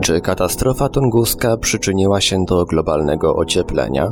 Czy katastrofa tunguska przyczyniła się do globalnego ocieplenia?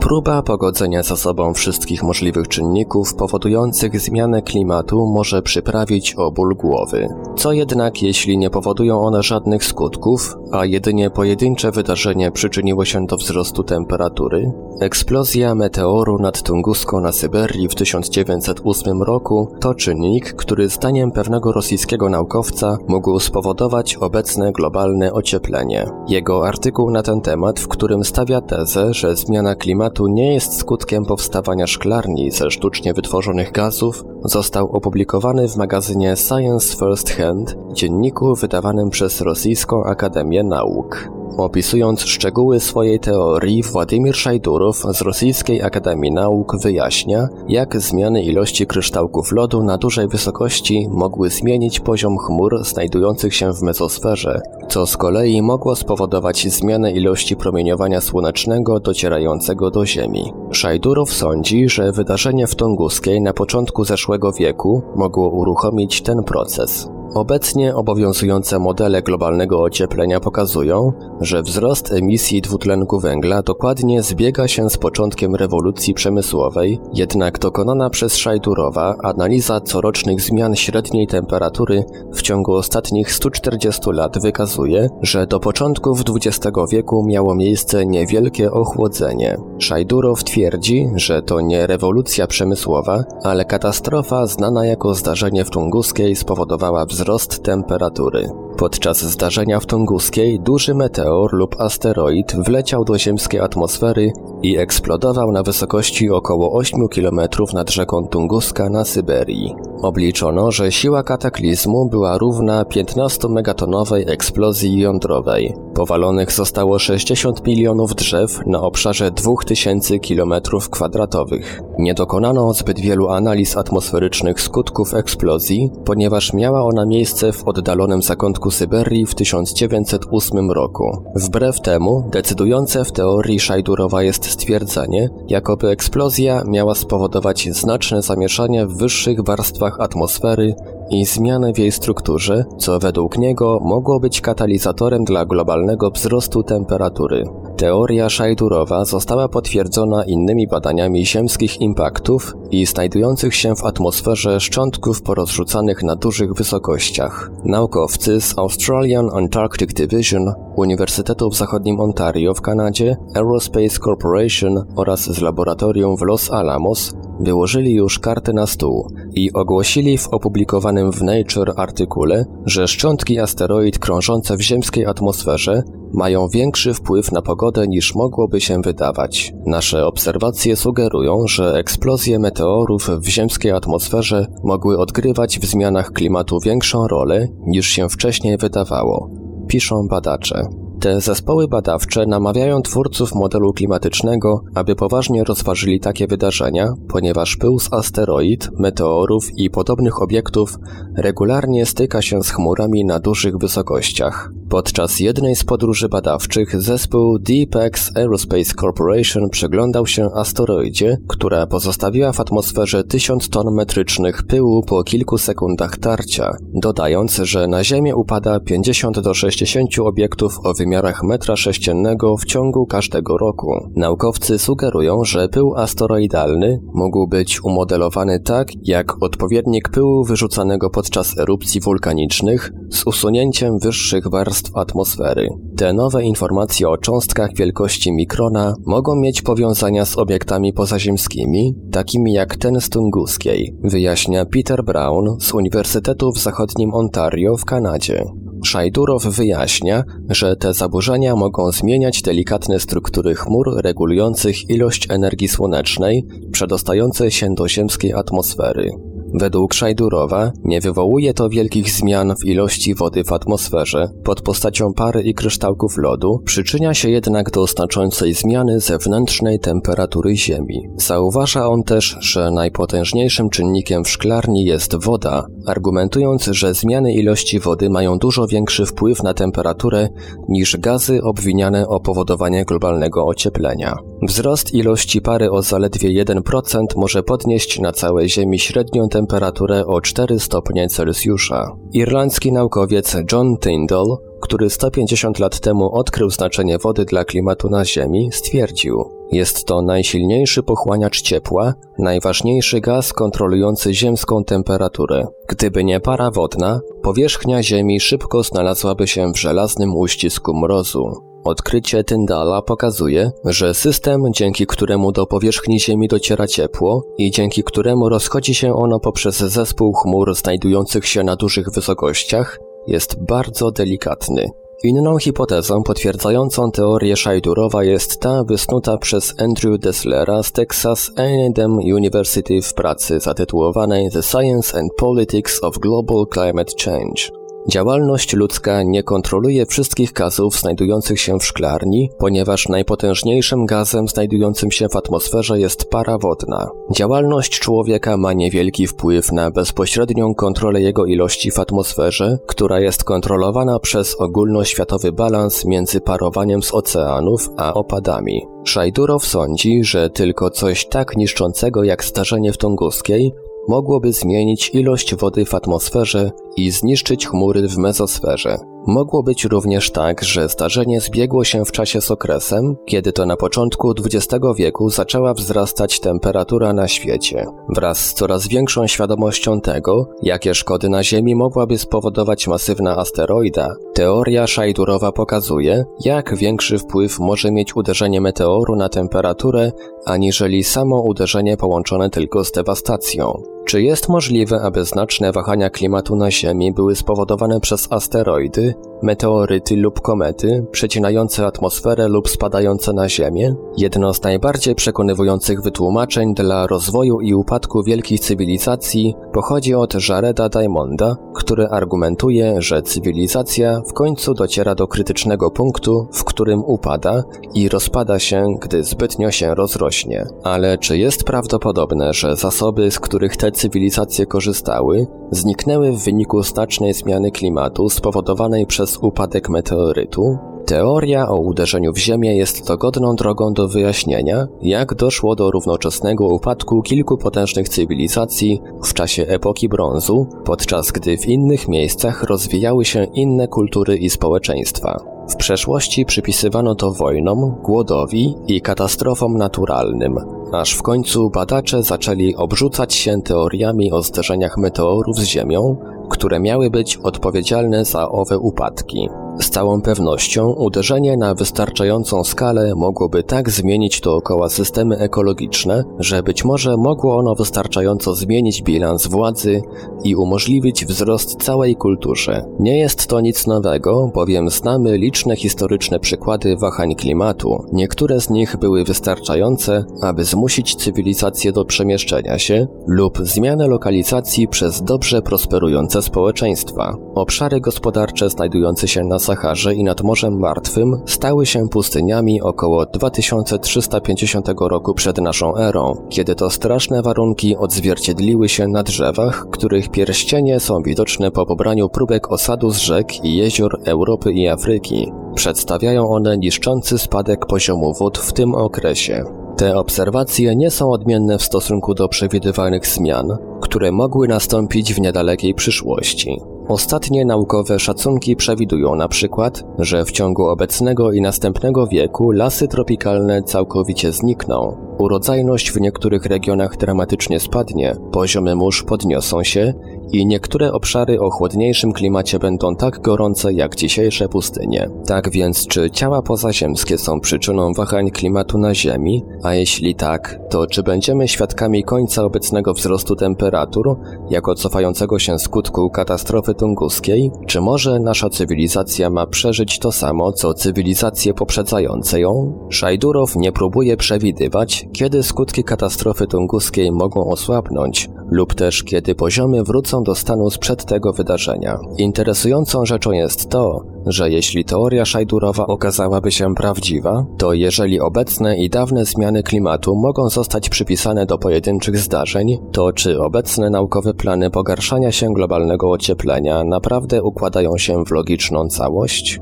Próba pogodzenia ze sobą wszystkich możliwych czynników powodujących zmianę klimatu może przyprawić o ból głowy. Co jednak, jeśli nie powodują one żadnych skutków, a jedynie pojedyncze wydarzenie przyczyniło się do wzrostu temperatury? Eksplozja meteoru nad Tunguską na Syberii w 1908 roku to czynnik, który zdaniem pewnego rosyjskiego naukowca mógł spowodować obecne globalne ocieplenie. Jego artykuł na ten temat, w którym stawia tezę, że zmiana klimatu nie jest skutkiem powstawania szklarni ze sztucznie wytworzonych gazów, został opublikowany w magazynie Science First Hand, dzienniku wydawanym przez Rosyjską Akademię Nauk. Opisując szczegóły swojej teorii, Władimir Szajdurow z Rosyjskiej Akademii Nauk wyjaśnia, jak zmiany ilości kryształków lodu na dużej wysokości mogły zmienić poziom chmur znajdujących się w mezosferze, co z kolei mogło spowodować zmianę ilości promieniowania słonecznego docierającego do Ziemi. Szajdurow sądzi, że wydarzenie w Tunguskiej na początku zeszłego wieku mogło uruchomić ten proces. Obecnie obowiązujące modele globalnego ocieplenia pokazują, że wzrost emisji dwutlenku węgla dokładnie zbiega się z początkiem rewolucji przemysłowej, jednak dokonana przez Szajdurowa analiza corocznych zmian średniej temperatury w ciągu ostatnich 140 lat wykazuje, że do początków XX wieku miało miejsce niewielkie ochłodzenie. Szajdurow twierdzi, że to nie rewolucja przemysłowa, ale katastrofa znana jako zdarzenie w Tunguskiej spowodowała wzrost wzrost temperatury. Podczas zdarzenia w Tunguskiej duży meteor lub asteroid wleciał do ziemskiej atmosfery i eksplodował na wysokości około 8 km nad rzeką Tunguska na Syberii. Obliczono, że siła kataklizmu była równa 15-megatonowej eksplozji jądrowej. Powalonych zostało 60 milionów drzew na obszarze 2000 km2. Nie dokonano zbyt wielu analiz atmosferycznych skutków eksplozji, ponieważ miała ona miejsce w oddalonym zakątku Syberii w 1908 roku. Wbrew temu, decydujące w teorii Szajdurowa jest stwierdzenie, jakoby eksplozja miała spowodować znaczne zamieszanie w wyższych warstwach atmosfery i zmianę w jej strukturze, co według niego mogło być katalizatorem dla globalnego wzrostu temperatury. Teoria Szajdurowa została potwierdzona innymi badaniami ziemskich impaktów i znajdujących się w atmosferze szczątków porozrzucanych na dużych wysokościach. Naukowcy z Australian Antarctic Division Uniwersytetu w Zachodnim Ontario w Kanadzie, Aerospace Corporation oraz z laboratorium w Los Alamos wyłożyli już kartę na stół i ogłosili w opublikowanym w Nature artykule, że szczątki asteroid krążące w ziemskiej atmosferze mają większy wpływ na pogodę niż mogłoby się wydawać. Nasze obserwacje sugerują, że eksplozje meteorów w ziemskiej atmosferze mogły odgrywać w zmianach klimatu większą rolę niż się wcześniej wydawało, piszą badacze. Te zespoły badawcze namawiają twórców modelu klimatycznego, aby poważnie rozważyli takie wydarzenia, ponieważ pył z asteroid, meteorów i podobnych obiektów regularnie styka się z chmurami na dużych wysokościach. Podczas jednej z podróży badawczych zespół Deepex Aerospace Corporation przyglądał się asteroidzie, która pozostawiła w atmosferze 1000 ton metrycznych pyłu po kilku sekundach tarcia, dodając, że na Ziemię upada 50 do 60 obiektów o wymiarach metra sześciennego w ciągu każdego roku. Naukowcy sugerują, że pył asteroidalny mógł być umodelowany tak, jak odpowiednik pyłu wyrzucanego podczas erupcji wulkanicznych z usunięciem wyższych warstw atmosfery. Te nowe informacje o cząstkach wielkości mikrona mogą mieć powiązania z obiektami pozaziemskimi, takimi jak ten z Tunguskiej, wyjaśnia Peter Brown z Uniwersytetu w Zachodnim Ontario w Kanadzie. Szajdurow wyjaśnia, że te zaburzenia mogą zmieniać delikatne struktury chmur regulujących ilość energii słonecznej przedostającej się do ziemskiej atmosfery. Według Szajdurowa nie wywołuje to wielkich zmian w ilości wody w atmosferze pod postacią pary i kryształków lodu, przyczynia się jednak do znaczącej zmiany zewnętrznej temperatury Ziemi. Zauważa on też, że najpotężniejszym czynnikiem w szklarni jest woda, argumentując, że zmiany ilości wody mają dużo większy wpływ na temperaturę niż gazy obwiniane o powodowanie globalnego ocieplenia. Wzrost ilości pary o zaledwie 1% może podnieść na całej Ziemi średnią temperaturę temperaturę o 4 stopnie Celsjusza. Irlandzki naukowiec John Tyndall, który 150 lat temu odkrył znaczenie wody dla klimatu na Ziemi, stwierdził: Jest to najsilniejszy pochłaniacz ciepła, najważniejszy gaz kontrolujący ziemską temperaturę. Gdyby nie para wodna, powierzchnia Ziemi szybko znalazłaby się w żelaznym uścisku mrozu. Odkrycie Tyndala pokazuje, że system, dzięki któremu do powierzchni Ziemi dociera ciepło i dzięki któremu rozchodzi się ono poprzez zespół chmur znajdujących się na dużych wysokościach, jest bardzo delikatny. Inną hipotezą potwierdzającą teorię Szajdurowa jest ta wysnuta przez Andrew Desslera z Texas A&M University w pracy zatytułowanej The Science and Politics of Global Climate Change. Działalność ludzka nie kontroluje wszystkich gazów znajdujących się w szklarni, ponieważ najpotężniejszym gazem znajdującym się w atmosferze jest para wodna. Działalność człowieka ma niewielki wpływ na bezpośrednią kontrolę jego ilości w atmosferze, która jest kontrolowana przez ogólnoświatowy balans między parowaniem z oceanów a opadami. Szajdurow sądzi, że tylko coś tak niszczącego jak zdarzenie w Tunguskiej mogłoby zmienić ilość wody w atmosferze i zniszczyć chmury w mezosferze. Mogło być również tak, że zdarzenie zbiegło się w czasie z okresem, kiedy to na początku XX wieku zaczęła wzrastać temperatura na świecie. Wraz z coraz większą świadomością tego, jakie szkody na Ziemi mogłaby spowodować masywna asteroida, teoria szajdurowa pokazuje, jak większy wpływ może mieć uderzenie meteoru na temperaturę, aniżeli samo uderzenie połączone tylko z dewastacją. Czy jest możliwe, aby znaczne wahania klimatu na Ziemi były spowodowane przez asteroidy, meteoryty lub komety, przecinające atmosferę lub spadające na Ziemię? Jedno z najbardziej przekonywujących wytłumaczeń dla rozwoju i upadku wielkich cywilizacji pochodzi od Jareda Diamonda, który argumentuje, że cywilizacja w końcu dociera do krytycznego punktu, w którym upada i rozpada się, gdy zbytnio się rozrośnie. Ale czy jest prawdopodobne, że zasoby, z których te cywilizacje korzystały, zniknęły w wyniku znacznej zmiany klimatu spowodowanej przez upadek meteorytu? Teoria o uderzeniu w Ziemię jest dogodną drogą do wyjaśnienia, jak doszło do równoczesnego upadku kilku potężnych cywilizacji w czasie epoki brązu, podczas gdy w innych miejscach rozwijały się inne kultury i społeczeństwa. W przeszłości przypisywano to wojnom, głodowi i katastrofom naturalnym, aż w końcu badacze zaczęli obrzucać się teoriami o zderzeniach meteorów z Ziemią, które miały być odpowiedzialne za owe upadki. Z całą pewnością uderzenie na wystarczającą skalę mogłoby tak zmienić dookoła systemy ekologiczne, że być może mogło ono wystarczająco zmienić bilans władzy i umożliwić wzrost całej kulturze. Nie jest to nic nowego, bowiem znamy liczne historyczne przykłady wahań klimatu. Niektóre z nich były wystarczające, aby zmusić cywilizację do przemieszczenia się lub zmianę lokalizacji przez dobrze prosperujące społeczeństwa. Obszary gospodarcze znajdujące się na Saharze i nad Morzem Martwym stały się pustyniami około 2350 roku przed naszą erą, kiedy to straszne warunki odzwierciedliły się na drzewach, których pierścienie są widoczne po pobraniu próbek osadu z rzek i jezior Europy i Afryki. Przedstawiają one niszczący spadek poziomu wód w tym okresie. Te obserwacje nie są odmienne w stosunku do przewidywanych zmian, które mogły nastąpić w niedalekiej przyszłości. Ostatnie naukowe szacunki przewidują na przykład, że w ciągu obecnego i następnego wieku lasy tropikalne całkowicie znikną, urodzajność w niektórych regionach dramatycznie spadnie, poziomy mórz podniosą się i niektóre obszary o chłodniejszym klimacie będą tak gorące jak dzisiejsze pustynie. Tak więc, czy ciała pozaziemskie są przyczyną wahań klimatu na Ziemi? A jeśli tak, to czy będziemy świadkami końca obecnego wzrostu temperatur, jako cofającego się skutku katastrofy tunguskiej? Czy może nasza cywilizacja ma przeżyć to samo, co cywilizacje poprzedzające ją? Szajdurow nie próbuje przewidywać, kiedy skutki katastrofy tunguskiej mogą osłabnąć, lub też kiedy poziomy wrócą do stanu sprzed tego wydarzenia. Interesującą rzeczą jest to, że jeśli teoria Szajdurowa okazałaby się prawdziwa, to jeżeli obecne i dawne zmiany klimatu mogą zostać przypisane do pojedynczych zdarzeń, to czy obecne naukowe plany pogarszania się globalnego ocieplenia naprawdę układają się w logiczną całość?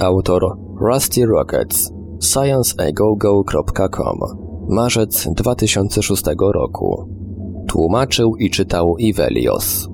Autor Rusty Rockets scienceagogo.com Marzec 2006 roku Tłumaczył i czytał Ivelios.